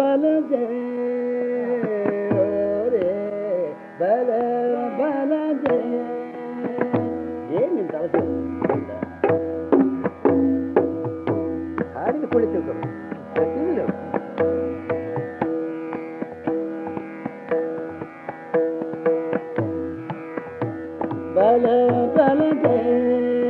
பல ஜெய பல பல ஜெய ஏன் இந்த அவசியம் ಹಾಡಿಗೆ ಕುಳಿತಿರ್ತಾರೆ ಗೊತ್ತಿಲ್ಲ ಬಲ ಬಲ ಮದನ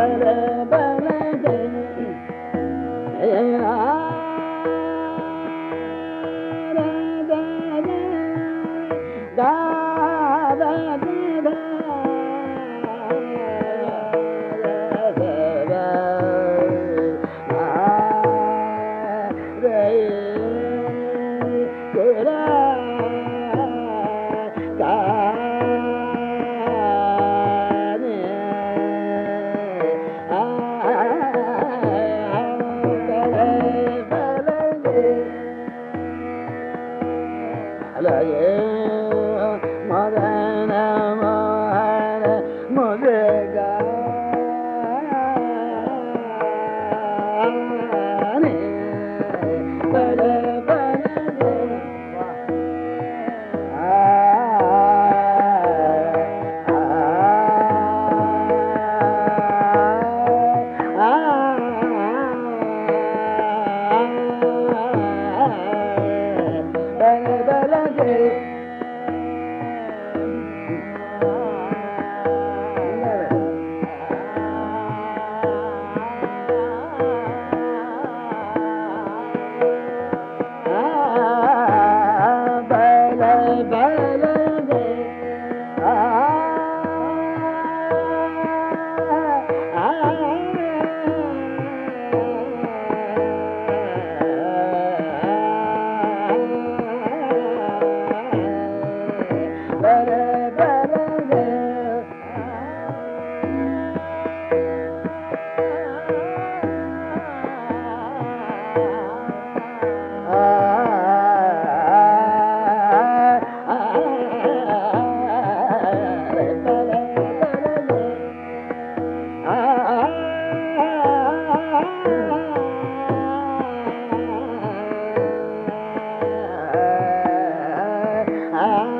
Sarabha लगे मदन ba I